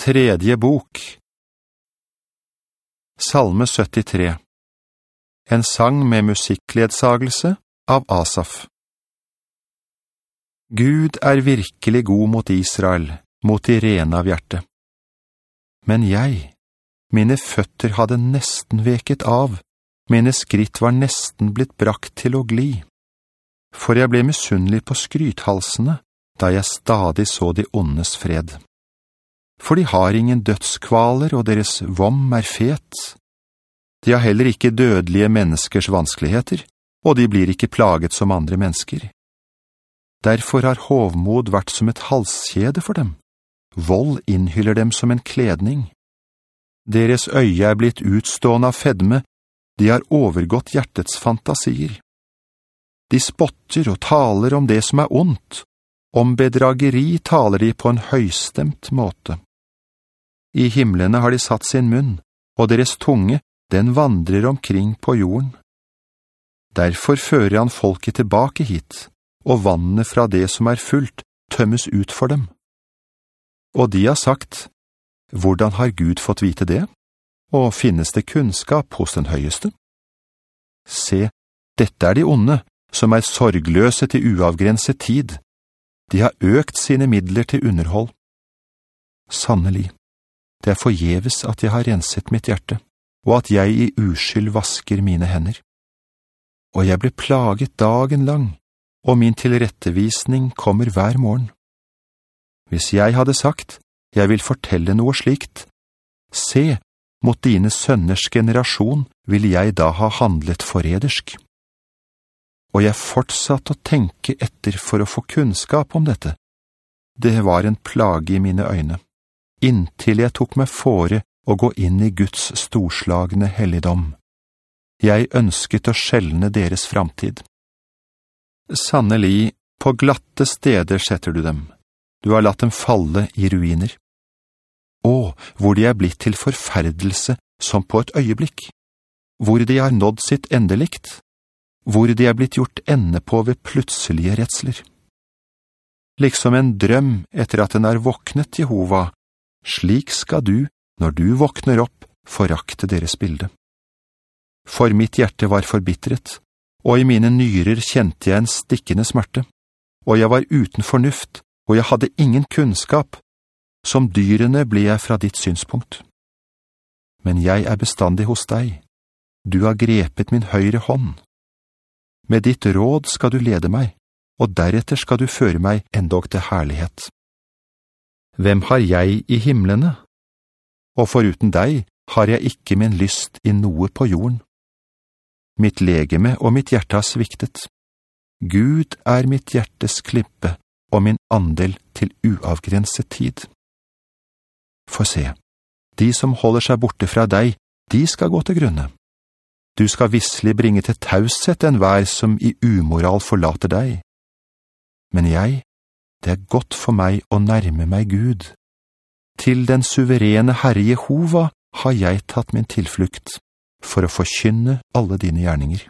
Tredje bok Salme 73 En sang med musikkledsagelse av Asaf Gud er virkelig god mot Israel, mot de rene av hjertet. Men jeg, mine føtter hadde nesten veket av, mine skritt var nesten blitt brakt til å gli. For jeg ble misunnelig på skrythalsene, da jeg stadig så de ondes fred for de har ingen dødskvaler, og deres vom er fet. De har heller ikke dødelige menneskers vanskeligheter, og de blir ikke plaget som andre mennesker. Derfor har hovmod vært som et halskjede for dem. Vold innhyller dem som en kledning. Deres øye er blitt utstående av fedme, de har overgått hjertets fantasier. De spotter og taler om det som er ondt, om bedrageri taler de på en høystemt måte. I himmelene har de satt sin munn, og deres tunge, den vandrer omkring på jorden. Derfor fører han folket tilbake hit, og vannene fra det som er fullt tømmes ut for dem. Og de har sagt, hvordan har Gud fått vite det? Og finnes det kunnskap hos den høyeste? Se, dette er de onde, som er sorgløse til uavgrenset tid. De har økt sine midler til underhold. Sannelig, det er forgjeves at jeg har renset mitt hjerte, og at jeg i uskyld vasker mine hender. Og jeg ble plaget dagen lang, og min tilrettevisning kommer hver morgen. Hvis jeg hadde sagt, jeg vil fortelle noe slikt, se, mot dine sønners generasjon vil jeg da ha handlet foredersk. Og jeg fortsatt å tenke etter for å få kunnskap om dette. Det var en plage i mine øyne inntil jeg tok meg fore å gå inn i Guds storslagne helligdom. Jeg ønsket å skjelne deres framtid. Sannelig, på glatte steder setter du dem. Du har latt dem falle i ruiner. Å, hvor de er blitt til forferdelse som på et øyeblikk. Hvor de har nådd sitt endelikt. Hvor de er blitt gjort ende på ved plutselige retsler. Liksom en drøm etter at den er våknet, Jehova, slik skal du, når du våkner opp, forakte deres bilde. For mitt hjerte var forbittret, og i mine nyrer kjente jeg en stikkende smerte, og jeg var uten fornuft, og jeg hadde ingen kunnskap. Som dyrene ble jeg fra ditt synspunkt. Men jeg er bestandig hos deg. Du har grepet min høyre hånd. Med ditt råd skal du lede meg, og deretter skal du føre meg endog til herlighet. Hvem har jeg i himmelene? Og foruten deg har jeg ikke min lyst i noe på jorden. Mitt legeme og mitt hjerte har sviktet. Gud er mitt hjertes klippe og min andel til uavgrenset tid. For se, de som holder seg borte fra deg, de skal gå til grunne. Du skal visselig bringe til taushet en vær som i umoral forlater deg. Men jeg det er godt for meg å nærme meg Gud. Til den suverene Herre Jehova har jeg tatt min tilflukt, for å forkynne alle dine gjerninger.